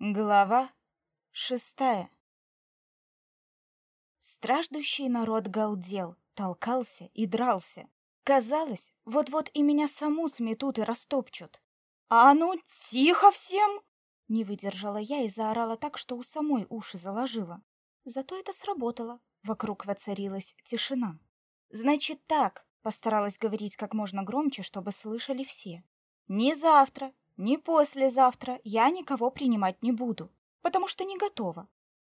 Глава шестая Страждущий народ галдел, толкался и дрался. Казалось, вот-вот и меня саму сметут и растопчут. «А ну, тихо всем!» Не выдержала я и заорала так, что у самой уши заложила. Зато это сработало. Вокруг воцарилась тишина. «Значит так», — постаралась говорить как можно громче, чтобы слышали все. «Не завтра, ни послезавтра я никого принимать не буду, потому что не готова.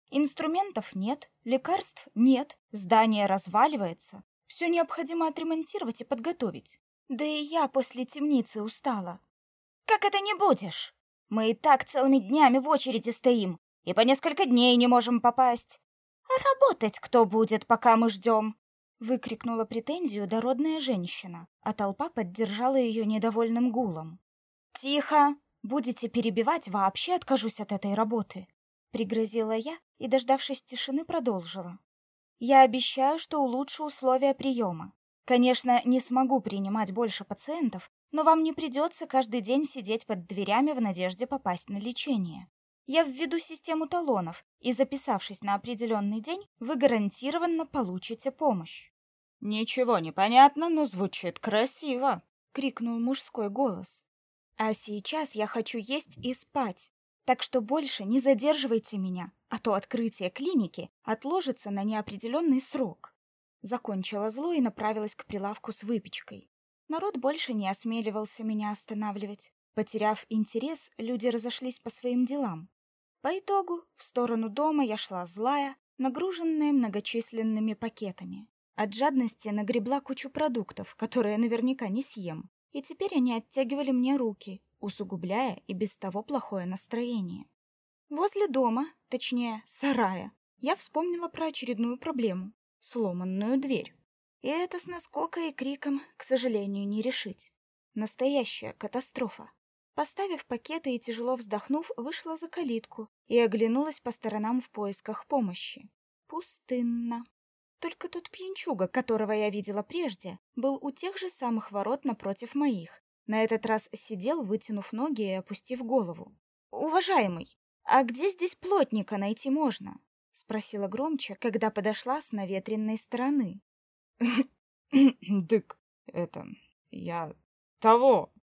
Инструментов нет, лекарств нет, здание разваливается. Все необходимо отремонтировать и подготовить. Да и я после темницы устала. Как это не будешь? Мы и так целыми днями в очереди стоим, и по несколько дней не можем попасть. А работать кто будет, пока мы ждем? Выкрикнула претензию дородная женщина, а толпа поддержала ее недовольным гулом. «Тихо! Будете перебивать, вообще откажусь от этой работы!» Пригрозила я и, дождавшись тишины, продолжила. «Я обещаю, что улучшу условия приема. Конечно, не смогу принимать больше пациентов, но вам не придется каждый день сидеть под дверями в надежде попасть на лечение. Я введу систему талонов, и, записавшись на определенный день, вы гарантированно получите помощь». «Ничего не понятно, но звучит красиво!» — крикнул мужской голос. А сейчас я хочу есть и спать. Так что больше не задерживайте меня, а то открытие клиники отложится на неопределенный срок. Закончила зло и направилась к прилавку с выпечкой. Народ больше не осмеливался меня останавливать. Потеряв интерес, люди разошлись по своим делам. По итогу, в сторону дома я шла злая, нагруженная многочисленными пакетами. От жадности нагребла кучу продуктов, которые наверняка не съем и теперь они оттягивали мне руки, усугубляя и без того плохое настроение. Возле дома, точнее, сарая, я вспомнила про очередную проблему — сломанную дверь. И это с наскокой и криком, к сожалению, не решить. Настоящая катастрофа. Поставив пакеты и тяжело вздохнув, вышла за калитку и оглянулась по сторонам в поисках помощи. Пустынно. Только тот пьянчуга, которого я видела прежде, был у тех же самых ворот напротив моих. На этот раз сидел, вытянув ноги и опустив голову. «Уважаемый, а где здесь плотника найти можно?» — спросила громче, когда подошла с наветренной стороны. «Дык, это... я... того...»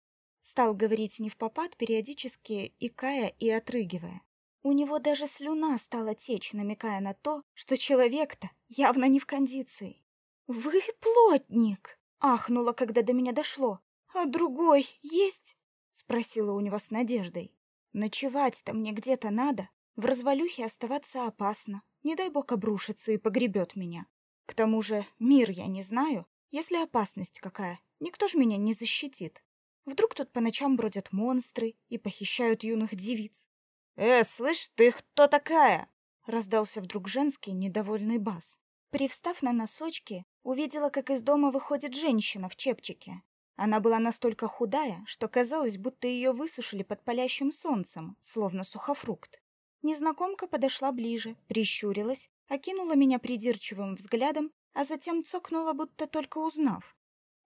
Стал говорить не в попад, периодически икая и отрыгивая. У него даже слюна стала течь, намекая на то, что человек-то явно не в кондиции. «Вы плотник!» — ахнула, когда до меня дошло. «А другой есть?» — спросила у него с надеждой. «Ночевать-то мне где-то надо. В развалюхе оставаться опасно. Не дай бог обрушится и погребет меня. К тому же мир я не знаю. Если опасность какая, никто ж меня не защитит. Вдруг тут по ночам бродят монстры и похищают юных девиц. «Э, слышь, ты кто такая?» Раздался вдруг женский недовольный бас. Привстав на носочки, увидела, как из дома выходит женщина в чепчике. Она была настолько худая, что казалось, будто ее высушили под палящим солнцем, словно сухофрукт. Незнакомка подошла ближе, прищурилась, окинула меня придирчивым взглядом, а затем цокнула, будто только узнав.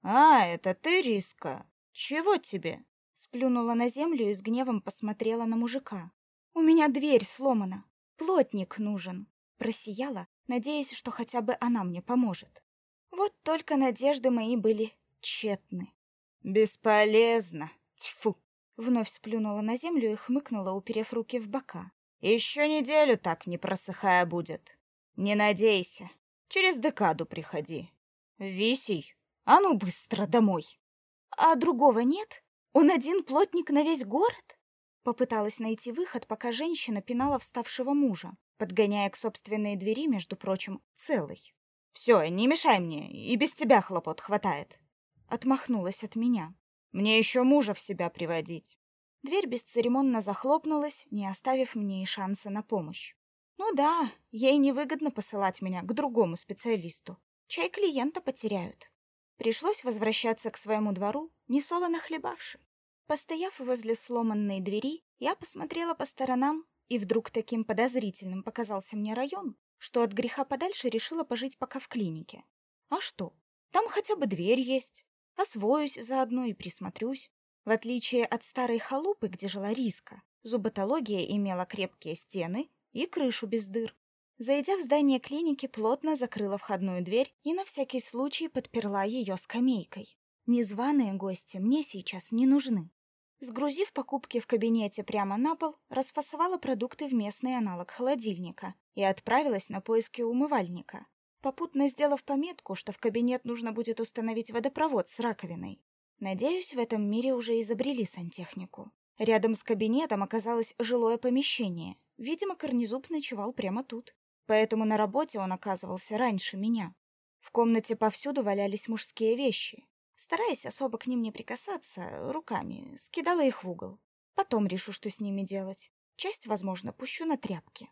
«А, это ты, Риска? Чего тебе?» Сплюнула на землю и с гневом посмотрела на мужика. У меня дверь сломана. Плотник нужен. Просияла, надеясь, что хотя бы она мне поможет. Вот только надежды мои были тщетны. Бесполезно. Тьфу. Вновь сплюнула на землю и хмыкнула, уперев руки в бока. Еще неделю так не просыхая будет. Не надейся. Через декаду приходи. Висей. А ну быстро домой. А другого нет? Он один плотник на весь город? Попыталась найти выход, пока женщина пинала вставшего мужа, подгоняя к собственной двери, между прочим, целой. «Все, не мешай мне, и без тебя хлопот хватает». Отмахнулась от меня. «Мне еще мужа в себя приводить». Дверь бесцеремонно захлопнулась, не оставив мне и шанса на помощь. Ну да, ей невыгодно посылать меня к другому специалисту. Чай клиента потеряют. Пришлось возвращаться к своему двору, несолоно хлебавши. Постояв возле сломанной двери, я посмотрела по сторонам, и вдруг таким подозрительным показался мне район, что от греха подальше решила пожить пока в клинике. А что? Там хотя бы дверь есть. Освоюсь заодно и присмотрюсь. В отличие от старой халупы, где жила Риска, Зуботология имела крепкие стены и крышу без дыр. Зайдя в здание клиники, плотно закрыла входную дверь и на всякий случай подперла ее скамейкой. Незваные гости мне сейчас не нужны. Сгрузив покупки в кабинете прямо на пол, расфасовала продукты в местный аналог холодильника и отправилась на поиски умывальника, попутно сделав пометку, что в кабинет нужно будет установить водопровод с раковиной. Надеюсь, в этом мире уже изобрели сантехнику. Рядом с кабинетом оказалось жилое помещение. Видимо, Корнезуб ночевал прямо тут. Поэтому на работе он оказывался раньше меня. В комнате повсюду валялись мужские вещи. Стараясь особо к ним не прикасаться, руками скидала их в угол. Потом решу, что с ними делать. Часть, возможно, пущу на тряпки.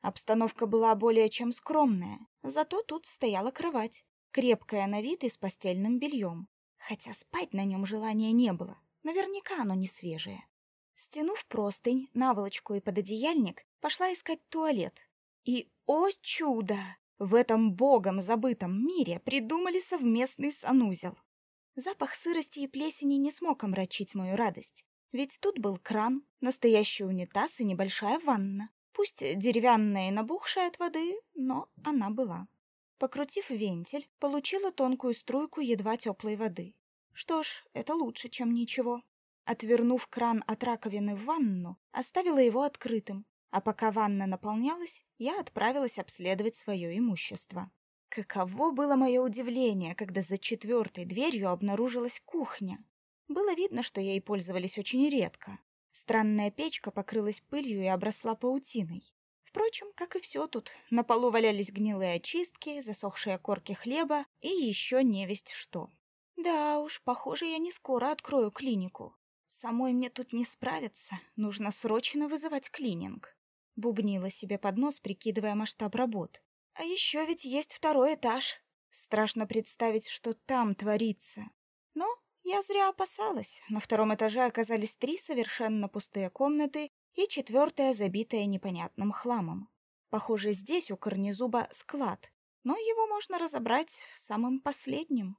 Обстановка была более чем скромная, зато тут стояла кровать, крепкая на вид и с постельным бельем хотя спать на нем желания не было. Наверняка оно не свежее. Стянув простынь, наволочку и пододеяльник, пошла искать туалет. И, о чудо! В этом богом забытом мире придумали совместный санузел. Запах сырости и плесени не смог омрачить мою радость. Ведь тут был кран, настоящий унитаз и небольшая ванна. Пусть деревянная и набухшая от воды, но она была. Покрутив вентиль, получила тонкую струйку едва теплой воды. Что ж, это лучше, чем ничего. Отвернув кран от раковины в ванну, оставила его открытым, а пока ванна наполнялась, я отправилась обследовать свое имущество. Каково было мое удивление, когда за четвертой дверью обнаружилась кухня. Было видно, что ей пользовались очень редко. Странная печка покрылась пылью и обросла паутиной. Впрочем, как и все тут, на полу валялись гнилые очистки, засохшие корки хлеба и еще невесть что. Да уж, похоже, я не скоро открою клинику. Самой мне тут не справиться, нужно срочно вызывать клининг. Бубнила себе под нос, прикидывая масштаб работ. А еще ведь есть второй этаж. Страшно представить, что там творится. Но я зря опасалась. На втором этаже оказались три совершенно пустые комнаты и четвертая, забитая непонятным хламом. Похоже, здесь у Корнезуба склад, но его можно разобрать самым последним.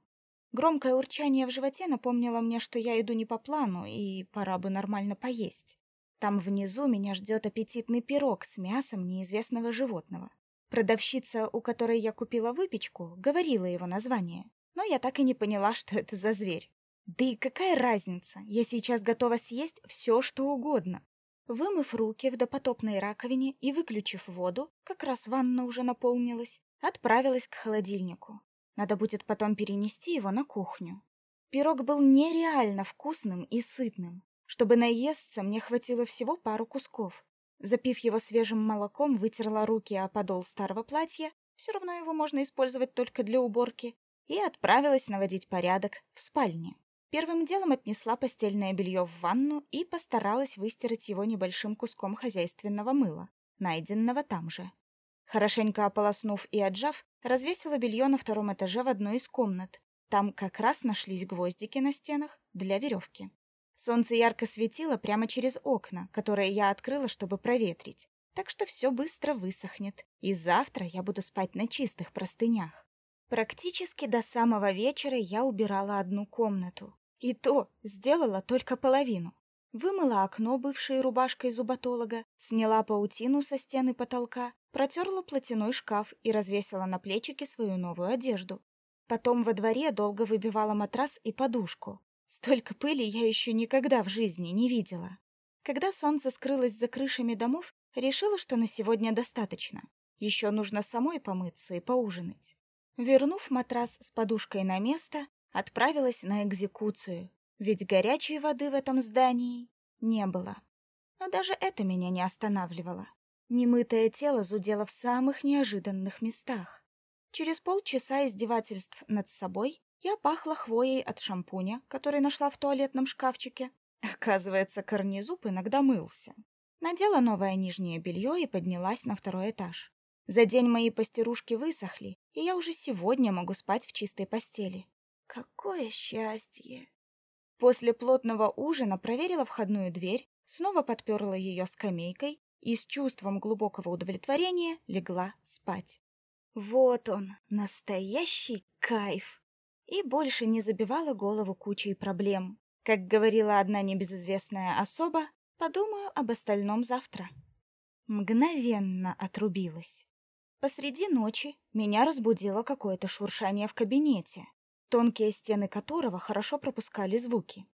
Громкое урчание в животе напомнило мне, что я иду не по плану, и пора бы нормально поесть. Там внизу меня ждет аппетитный пирог с мясом неизвестного животного. Продавщица, у которой я купила выпечку, говорила его название, но я так и не поняла, что это за зверь. Да и какая разница, я сейчас готова съесть все, что угодно. Вымыв руки в допотопной раковине и выключив воду, как раз ванна уже наполнилась, отправилась к холодильнику. Надо будет потом перенести его на кухню. Пирог был нереально вкусным и сытным. Чтобы наесться, мне хватило всего пару кусков. Запив его свежим молоком, вытерла руки о подол старого платья, все равно его можно использовать только для уборки, и отправилась наводить порядок в спальне. Первым делом отнесла постельное белье в ванну и постаралась выстирать его небольшим куском хозяйственного мыла, найденного там же. Хорошенько ополоснув и отжав, развесила белье на втором этаже в одной из комнат. Там как раз нашлись гвоздики на стенах для веревки. Солнце ярко светило прямо через окна, которые я открыла, чтобы проветрить. Так что все быстро высохнет, и завтра я буду спать на чистых простынях. Практически до самого вечера я убирала одну комнату. И то сделала только половину. Вымыла окно бывшей рубашкой зуботолога, сняла паутину со стены потолка, протерла платяной шкаф и развесила на плечики свою новую одежду. Потом во дворе долго выбивала матрас и подушку. Столько пыли я еще никогда в жизни не видела. Когда солнце скрылось за крышами домов, решила, что на сегодня достаточно. Еще нужно самой помыться и поужинать. Вернув матрас с подушкой на место, отправилась на экзекуцию, ведь горячей воды в этом здании не было. Но даже это меня не останавливало. Немытое тело зудело в самых неожиданных местах. Через полчаса издевательств над собой я пахла хвоей от шампуня, который нашла в туалетном шкафчике. Оказывается, корнезуб иногда мылся. Надела новое нижнее белье и поднялась на второй этаж. За день мои постирушки высохли, и я уже сегодня могу спать в чистой постели. Какое счастье! После плотного ужина проверила входную дверь, снова подперла ее скамейкой и с чувством глубокого удовлетворения легла спать. Вот он, настоящий кайф! И больше не забивала голову кучей проблем. Как говорила одна небезызвестная особа, Подумаю об остальном завтра. Мгновенно отрубилась. Посреди ночи меня разбудило какое-то шуршание в кабинете, тонкие стены которого хорошо пропускали звуки.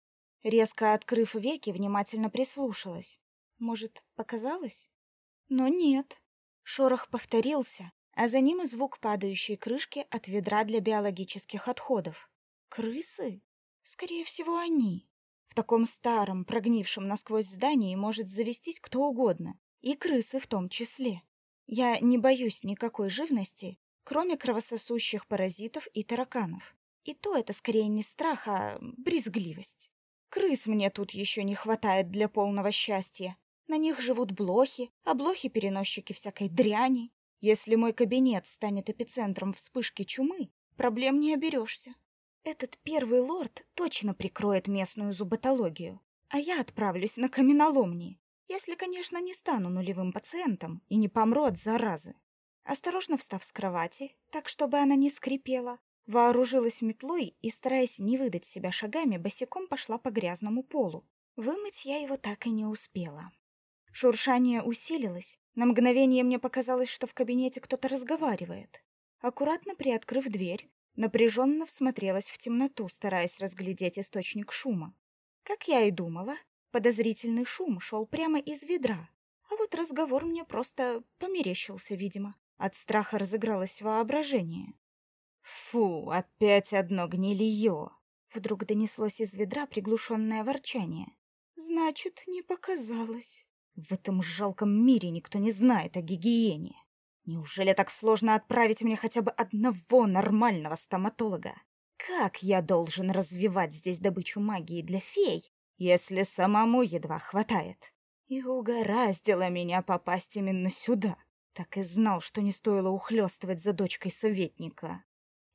Резко открыв веки, внимательно прислушалась. Может, показалось? Но нет. Шорох повторился, а за ним и звук падающей крышки от ведра для биологических отходов. Крысы? Скорее всего, они. В таком старом, прогнившем насквозь здании может завестись кто угодно, и крысы в том числе. Я не боюсь никакой живности, кроме кровососущих паразитов и тараканов. И то это скорее не страх, а брезгливость. Крыс мне тут еще не хватает для полного счастья. На них живут блохи, а блохи — переносчики всякой дряни. Если мой кабинет станет эпицентром вспышки чумы, проблем не оберешься. Этот первый лорд точно прикроет местную зуботологию, а я отправлюсь на каменоломни, если, конечно, не стану нулевым пациентом и не помру от заразы. Осторожно встав с кровати, так чтобы она не скрипела, вооружилась метлой и, стараясь не выдать себя шагами, босиком пошла по грязному полу. Вымыть я его так и не успела. Шуршание усилилось. На мгновение мне показалось, что в кабинете кто-то разговаривает. Аккуратно приоткрыв дверь, напряженно всмотрелась в темноту, стараясь разглядеть источник шума. Как я и думала, подозрительный шум шел прямо из ведра. А вот разговор мне просто померещился, видимо. От страха разыгралось воображение. «Фу, опять одно гнилье!» Вдруг донеслось из ведра приглушенное ворчание. «Значит, не показалось». В этом жалком мире никто не знает о гигиене. Неужели так сложно отправить мне хотя бы одного нормального стоматолога? Как я должен развивать здесь добычу магии для фей, если самому едва хватает? И угораздило меня попасть именно сюда. Так и знал, что не стоило ухлёстывать за дочкой советника.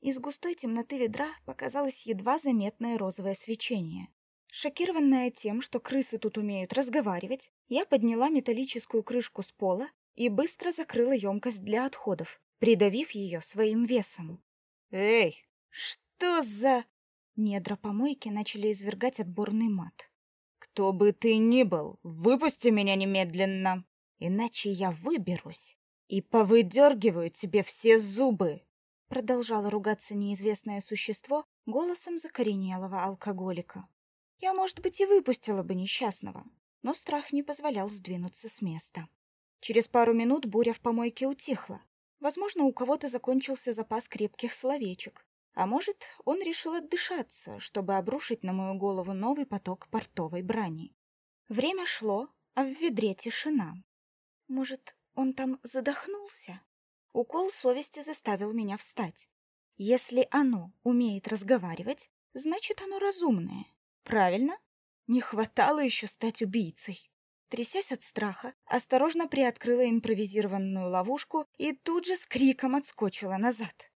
Из густой темноты ведра показалось едва заметное розовое свечение. Шокированная тем, что крысы тут умеют разговаривать, я подняла металлическую крышку с пола и быстро закрыла емкость для отходов, придавив ее своим весом. «Эй, что за...» Недра помойки начали извергать отборный мат. «Кто бы ты ни был, выпусти меня немедленно, иначе я выберусь и повыдергиваю тебе все зубы!» Продолжало ругаться неизвестное существо голосом закоренелого алкоголика. Я, может быть, и выпустила бы несчастного, но страх не позволял сдвинуться с места. Через пару минут буря в помойке утихла. Возможно, у кого-то закончился запас крепких словечек, а может, он решил отдышаться, чтобы обрушить на мою голову новый поток портовой брани. Время шло, а в ведре тишина. Может, он там задохнулся? Укол совести заставил меня встать. Если оно умеет разговаривать, значит, оно разумное. Правильно? Не хватало еще стать убийцей. Трясясь от страха, осторожно приоткрыла импровизированную ловушку и тут же с криком отскочила назад.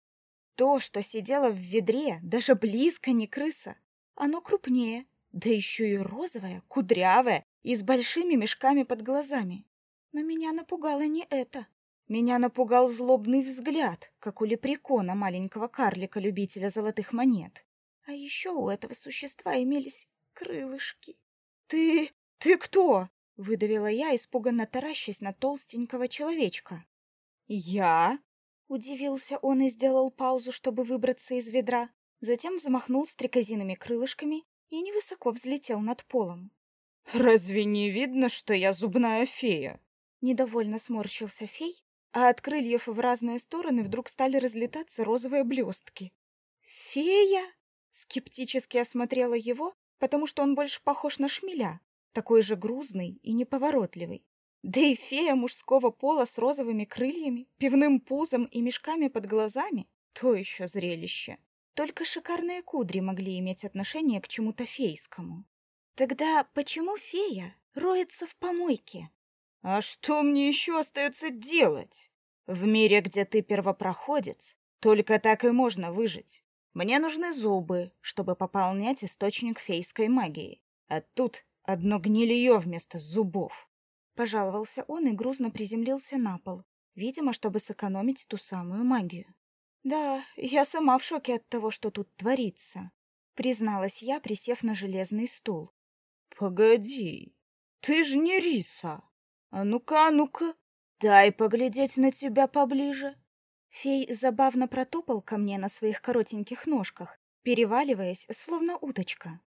То, что сидело в ведре, даже близко не крыса. Оно крупнее, да еще и розовое, кудрявое и с большими мешками под глазами. Но меня напугало не это. Меня напугал злобный взгляд, как у лепрекона маленького карлика-любителя золотых монет. А еще у этого существа имелись крылышки. «Ты... ты кто?» — выдавила я, испуганно таращась на толстенького человечка. «Я?» — удивился он и сделал паузу, чтобы выбраться из ведра. Затем взмахнул стрекозиными крылышками и невысоко взлетел над полом. «Разве не видно, что я зубная фея?» Недовольно сморщился фей, а от крыльев в разные стороны вдруг стали разлетаться розовые блестки. «Фея?» Скептически осмотрела его, потому что он больше похож на шмеля, такой же грузный и неповоротливый. Да и фея мужского пола с розовыми крыльями, пивным пузом и мешками под глазами — то еще зрелище. Только шикарные кудри могли иметь отношение к чему-то фейскому. Тогда почему фея роется в помойке? А что мне еще остается делать? В мире, где ты первопроходец, только так и можно выжить. Мне нужны зубы, чтобы пополнять источник фейской магии. А тут одно гнилье вместо зубов. Пожаловался он и грузно приземлился на пол, видимо, чтобы сэкономить ту самую магию. Да, я сама в шоке от того, что тут творится, призналась я, присев на железный стул. Погоди. Ты ж не Риса. А ну-ка, а ну-ка, дай поглядеть на тебя поближе. Фей забавно протопал ко мне на своих коротеньких ножках, переваливаясь, словно уточка.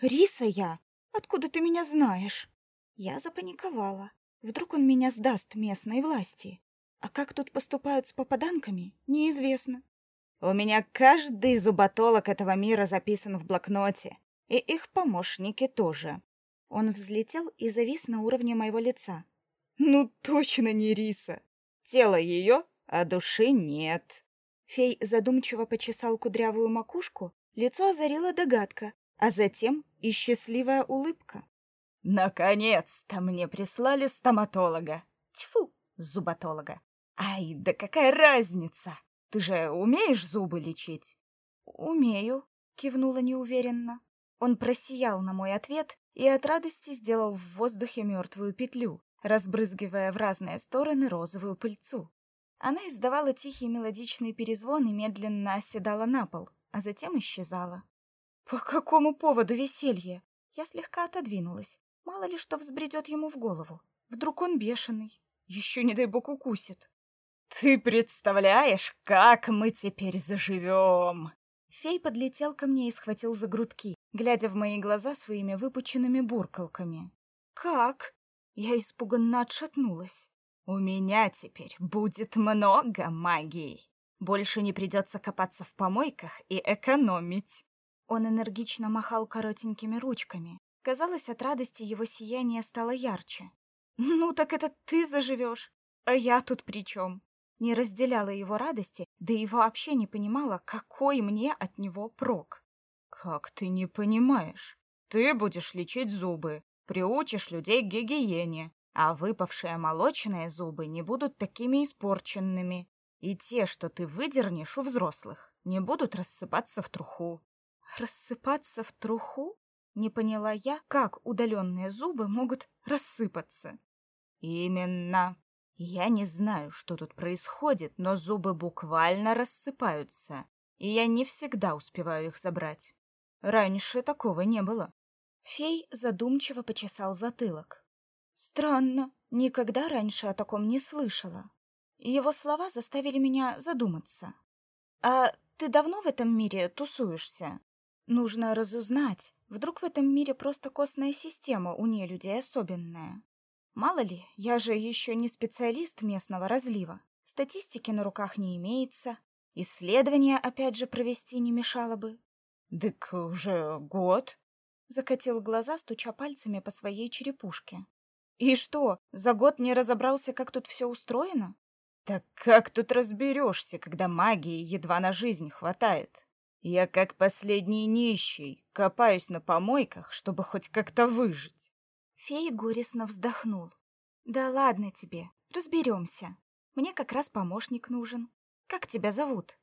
«Риса я! Откуда ты меня знаешь?» Я запаниковала. Вдруг он меня сдаст местной власти. А как тут поступают с попаданками, неизвестно. У меня каждый зуботолог этого мира записан в блокноте, и их помощники тоже. Он взлетел и завис на уровне моего лица. Ну, точно не Риса. Тело ее, а души нет. Фей задумчиво почесал кудрявую макушку, лицо озарила догадка, а затем и счастливая улыбка. Наконец-то мне прислали стоматолога. Тьфу, зуботолога. Ай, да какая разница? Ты же умеешь зубы лечить? Умею, кивнула неуверенно. Он просиял на мой ответ и от радости сделал в воздухе мертвую петлю, разбрызгивая в разные стороны розовую пыльцу. Она издавала тихий мелодичный перезвон и медленно оседала на пол, а затем исчезала. По какому поводу веселье? Я слегка отодвинулась. Мало ли что взбредет ему в голову. Вдруг он бешеный. Еще, не дай бог, укусит. Ты представляешь, как мы теперь заживем? Фей подлетел ко мне и схватил за грудки, глядя в мои глаза своими выпученными буркалками. Как? Я испуганно отшатнулась. У меня теперь будет много магии. Больше не придется копаться в помойках и экономить. Он энергично махал коротенькими ручками. Казалось, от радости его сияние стало ярче. «Ну так это ты заживешь, а я тут при чем?» Не разделяла его радости, да и вообще не понимала, какой мне от него прок. «Как ты не понимаешь? Ты будешь лечить зубы, приучишь людей к гигиене, а выпавшие молочные зубы не будут такими испорченными, и те, что ты выдернешь у взрослых, не будут рассыпаться в труху. Рассыпаться в труху? Не поняла я, как удаленные зубы могут рассыпаться. Именно. Я не знаю, что тут происходит, но зубы буквально рассыпаются, и я не всегда успеваю их забрать. Раньше такого не было. Фей задумчиво почесал затылок. Странно, никогда раньше о таком не слышала. Его слова заставили меня задуматься. А ты давно в этом мире тусуешься? Нужно разузнать, вдруг в этом мире просто костная система у нелюдей особенная. Мало ли, я же еще не специалист местного разлива. Статистики на руках не имеется. Исследования опять же провести не мешало бы. Дык уже год, закатил глаза, стуча пальцами по своей черепушке. И что, за год не разобрался, как тут все устроено? Так как тут разберешься, когда магии едва на жизнь хватает? Я как последний нищий, копаюсь на помойках, чтобы хоть как-то выжить. Фей горестно вздохнул. Да ладно тебе, разберемся. Мне как раз помощник нужен. Как тебя зовут?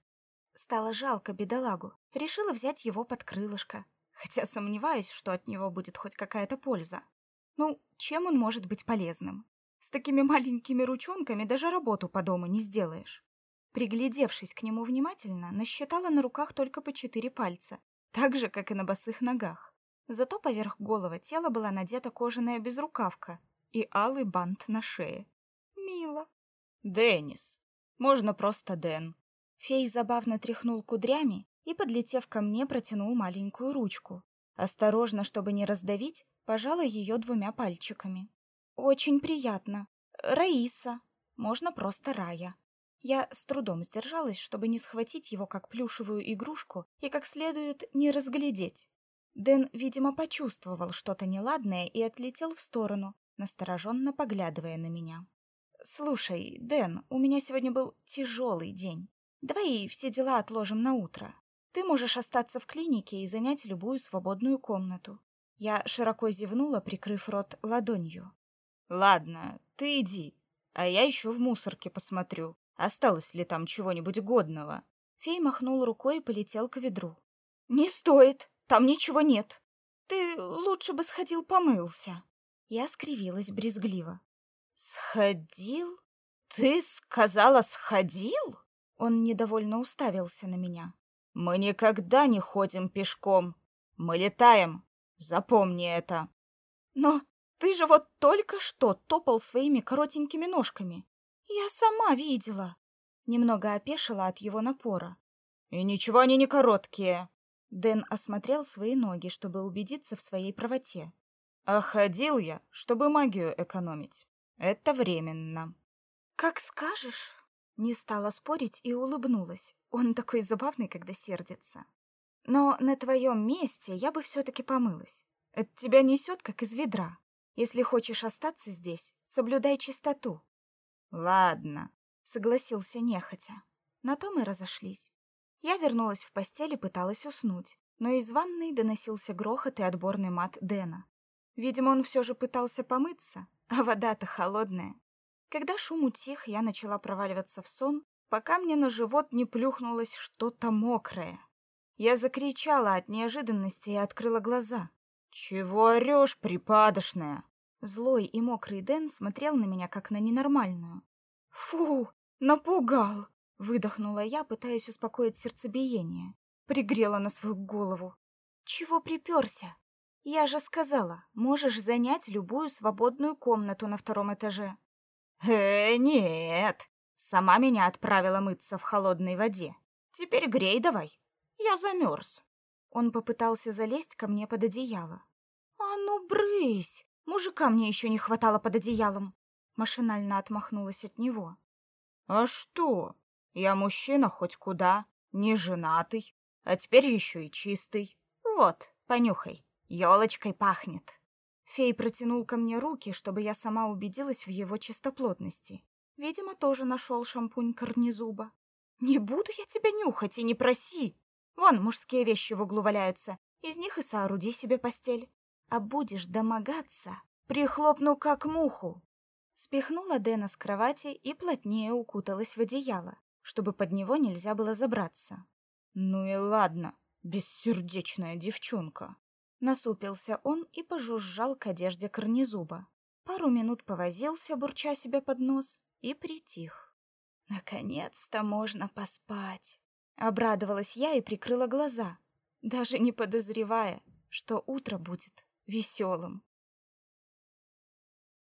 Стало жалко бедолагу. Решила взять его под крылышко, хотя сомневаюсь, что от него будет хоть какая-то польза. Ну, чем он может быть полезным? С такими маленькими ручонками даже работу по дому не сделаешь. Приглядевшись к нему внимательно, насчитала на руках только по четыре пальца, так же, как и на босых ногах. Зато поверх голого тела была надета кожаная безрукавка и алый бант на шее. Мило. Денис. Можно просто Дэн. Фей забавно тряхнул кудрями и, подлетев ко мне, протянул маленькую ручку. Осторожно, чтобы не раздавить, пожала ее двумя пальчиками. Очень приятно. Раиса. Можно просто Рая. Я с трудом сдержалась, чтобы не схватить его как плюшевую игрушку и как следует не разглядеть. Дэн, видимо, почувствовал что-то неладное и отлетел в сторону, настороженно поглядывая на меня. «Слушай, Дэн, у меня сегодня был тяжелый день. Давай все дела отложим на утро. Ты можешь остаться в клинике и занять любую свободную комнату». Я широко зевнула, прикрыв рот ладонью. «Ладно, ты иди, а я еще в мусорке посмотрю. Осталось ли там чего-нибудь годного? Фей махнул рукой и полетел к ведру. Не стоит, там ничего нет. Ты лучше бы сходил помылся. Я скривилась брезгливо. Сходил? Ты сказала, сходил? Он недовольно уставился на меня. Мы никогда не ходим пешком. Мы летаем. Запомни это. Но Ты же вот только что топал своими коротенькими ножками. Я сама видела. Немного опешила от его напора. И ничего они не короткие. Дэн осмотрел свои ноги, чтобы убедиться в своей правоте. А ходил я, чтобы магию экономить. Это временно. Как скажешь. Не стала спорить и улыбнулась. Он такой забавный, когда сердится. Но на твоем месте я бы все-таки помылась. От тебя несет, как из ведра. Если хочешь остаться здесь, соблюдай чистоту. Ладно, согласился нехотя. На то мы разошлись. Я вернулась в постель и пыталась уснуть, но из ванной доносился грохот и отборный мат Дэна. Видимо, он все же пытался помыться, а вода-то холодная. Когда шум утих, я начала проваливаться в сон, пока мне на живот не плюхнулось что-то мокрое. Я закричала от неожиданности и открыла глаза. «Чего орешь, припадочная?» Злой и мокрый Дэн смотрел на меня, как на ненормальную. «Фу, напугал!» Выдохнула я, пытаясь успокоить сердцебиение. Пригрела на свою голову. «Чего приперся? Я же сказала, можешь занять любую свободную комнату на втором этаже». «Э, нет!» Сама меня отправила мыться в холодной воде. Теперь грей давай. Я замерз. Он попытался залезть ко мне под одеяло. «А ну, брысь! Мужика мне еще не хватало под одеялом!» Машинально отмахнулась от него. «А что? Я мужчина хоть куда, не женатый, а теперь еще и чистый. Вот, понюхай, елочкой пахнет». Фей протянул ко мне руки, чтобы я сама убедилась в его чистоплотности. Видимо, тоже нашел шампунь корнезуба. «Не буду я тебя нюхать и не проси!» Вон мужские вещи в углу валяются. Из них и сооруди себе постель. А будешь домогаться, прихлопну как муху. Спихнула Дэна с кровати и плотнее укуталась в одеяло, чтобы под него нельзя было забраться. Ну и ладно, бессердечная девчонка. Насупился он и пожужжал к одежде корнезуба. Пару минут повозился, бурча себе под нос, и притих. Наконец-то можно поспать. Обрадовалась я и прикрыла глаза, даже не подозревая, что утро будет веселым.